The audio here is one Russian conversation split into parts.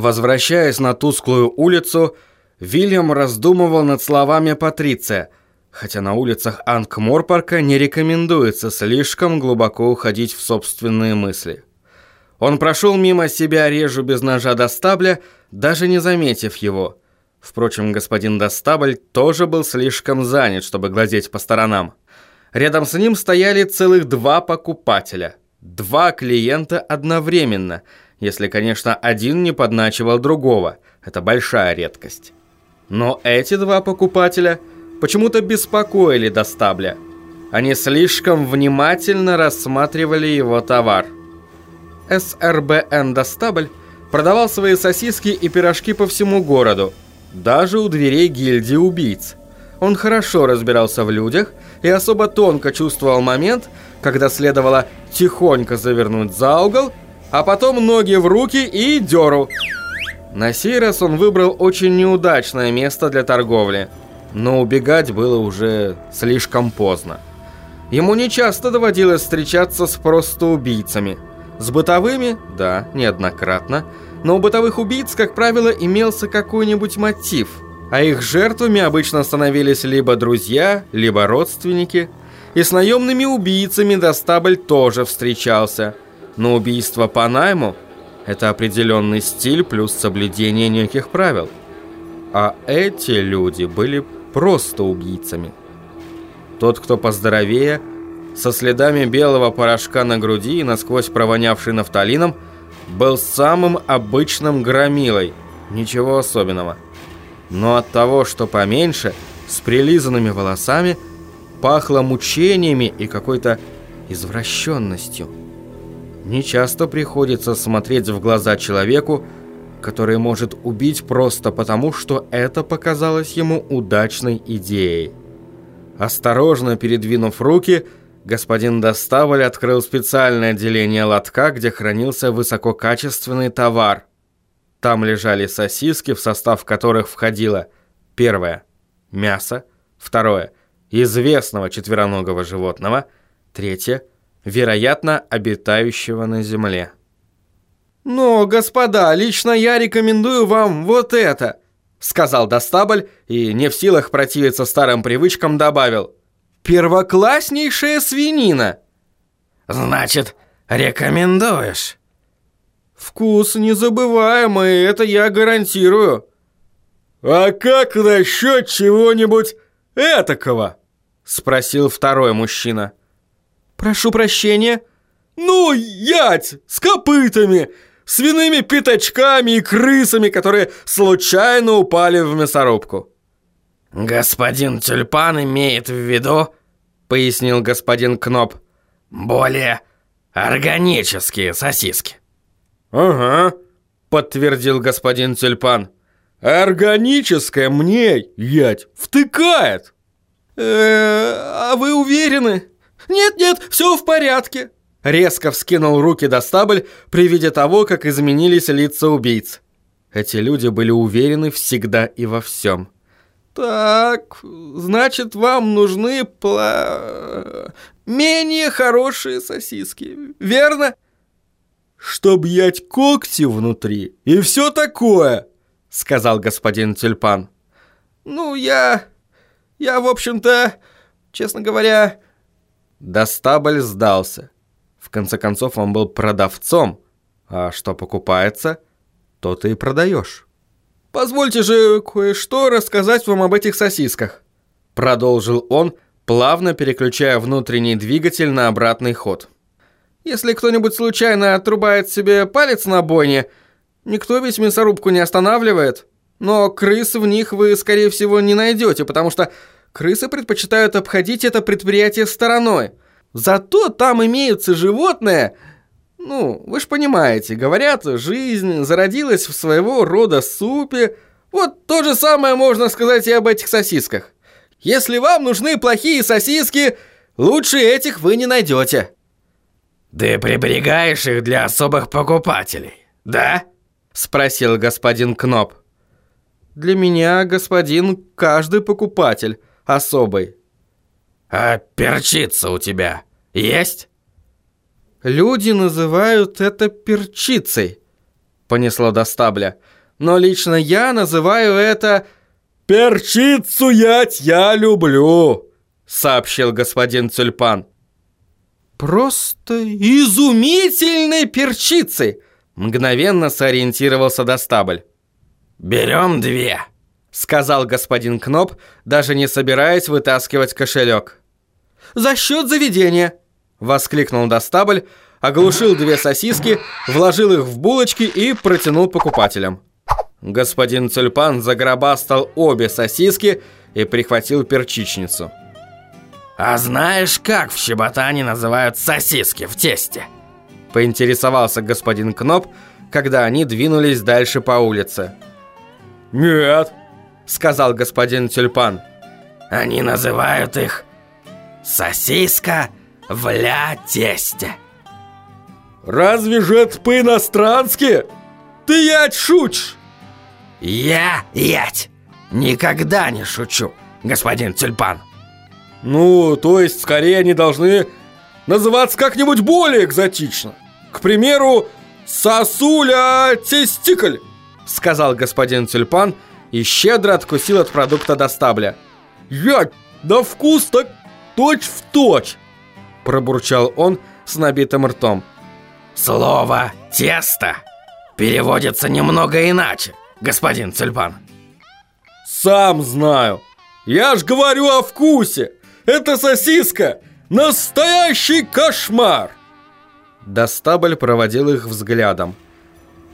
Возвращаясь на тусклую улицу, Вильям раздумывал над словами Патриция, хотя на улицах Ангморпарка не рекомендуется слишком глубоко уходить в собственные мысли. Он прошел мимо себя режу без ножа до стабля, даже не заметив его. Впрочем, господин Достабль тоже был слишком занят, чтобы глазеть по сторонам. Рядом с ним стояли целых два покупателя. Два клиента одновременно, если, конечно, один не подначивал другого. Это большая редкость. Но эти два покупателя почему-то беспокоили Достабля. Они слишком внимательно рассматривали его товар. СРБН Достабль продавал свои сосиски и пирожки по всему городу, даже у дверей гильдии убийц. Он хорошо разбирался в людях и особо тонко чувствовал момент, когда следовало тихонько завернуть за угол, а потом ноги в руки и дёру. На сей раз он выбрал очень неудачное место для торговли, но убегать было уже слишком поздно. Ему нечасто доводилось встречаться с просто убийцами. С бытовыми, да, неоднократно, но у бытовых убийц, как правило, имелся какой-нибудь мотив, а их жертвами обычно становились либо друзья, либо родственники. И с наемными убийцами Достабль тоже встречался. Но убийство по найму – это определенный стиль плюс соблюдение неких правил. А эти люди были просто убийцами. Тот, кто поздоровее, со следами белого порошка на груди и насквозь провонявший нафталином – был самым обычным громилой, ничего особенного. Но от того, что поменьше, с прилизанными волосами, пахло мучениями и какой-то извращенностью. Нечасто приходится смотреть в глаза человеку, который может убить просто потому, что это показалось ему удачной идеей. Осторожно передвинув руки, господин Доставоль открыл специальное отделение лотка, где хранился высококачественный товар. Там лежали сосиски, в состав которых входило первое – мясо, второе – известного четвероногого животного, третье – вероятно, обитающего на земле. «Но, господа, лично я рекомендую вам вот это», – сказал Достабль и, не в силах противиться старым привычкам, добавил – Первокласснейшая свинина. Значит, рекомендуешь? Вкус незабываемый, это я гарантирую. А как насчет чего-нибудь этакого? Спросил второй мужчина. Прошу прощения. Ну, ять, с копытами, свиными пятачками и крысами, которые случайно упали в мясорубку. «Господин Тюльпан имеет в виду, — пояснил господин Кноп, — более органические сосиски». «Ага», — подтвердил господин Тюльпан. «Органическое мне, ять, втыкает!» э -э, «А вы уверены?» «Нет-нет, все в порядке!» Резко вскинул руки до стабль при виде того, как изменились лица убийц. Эти люди были уверены всегда и во всем. «Так, значит, вам нужны пла... менее хорошие сосиски, верно?» «Чтоб ять когти внутри и все такое», — сказал господин Тюльпан. «Ну, я... я, в общем-то, честно говоря...» Достабль сдался. В конце концов, он был продавцом, а что покупается, то ты и продаешь. «Позвольте же кое-что рассказать вам об этих сосисках», продолжил он, плавно переключая внутренний двигатель на обратный ход. «Если кто-нибудь случайно отрубает себе палец на бойне, никто ведь мясорубку не останавливает, но крыс в них вы, скорее всего, не найдете, потому что крысы предпочитают обходить это предприятие стороной. Зато там имеются животные, ну, вы же понимаете, говорят, жизнь зародилась в своего рода супе. Вот то же самое можно сказать и об этих сосисках. Если вам нужны плохие сосиски, лучше этих вы не найдете. Ты приберегаешь их для особых покупателей, да? Спросил господин Кноп. Для меня, господин, каждый покупатель особый. А перчица у тебя есть? Люди называют это перчицей. понесло до стабля. «Но лично я называю это...» «Перчицу ять я люблю», — сообщил господин Тюльпан. «Просто изумительной перчицей!» Мгновенно сориентировался Достабль. «Берем две», — сказал господин Кноп, даже не собираясь вытаскивать кошелек. «За счет заведения!» — воскликнул Достабль, оглушил две сосиски, вложил их в булочки и протянул покупателям. Господин Тюльпан загробастал обе сосиски и прихватил перчичницу. «А знаешь, как в Щеботане называют сосиски в тесте?» Поинтересовался господин Кноп, когда они двинулись дальше по улице. «Нет», — сказал господин Тюльпан. «Они называют их сосиска в ля-тесте». «Разве же это по-инострански? Ты ять шучишь?» «Я ять никогда не шучу, господин Тюльпан». «Ну, то есть, скорее они должны называться как-нибудь более экзотично. К примеру, сосуля тестикль», сказал господин Тюльпан и щедро откусил от продукта до стабля. «Я, да вкус так точь в точь!» пробурчал он с набитым ртом. «Слово «тесто» переводится немного иначе, господин Тюльпан». «Сам знаю. Я ж говорю о вкусе. Это сосиска Настоящий кошмар!» Достабль проводил их взглядом.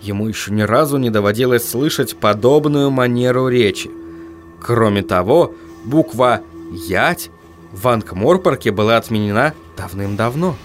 Ему еще ни разу не доводилось слышать подобную манеру речи. Кроме того, буква «ять» в Ангморпорке была отменена давным-давно.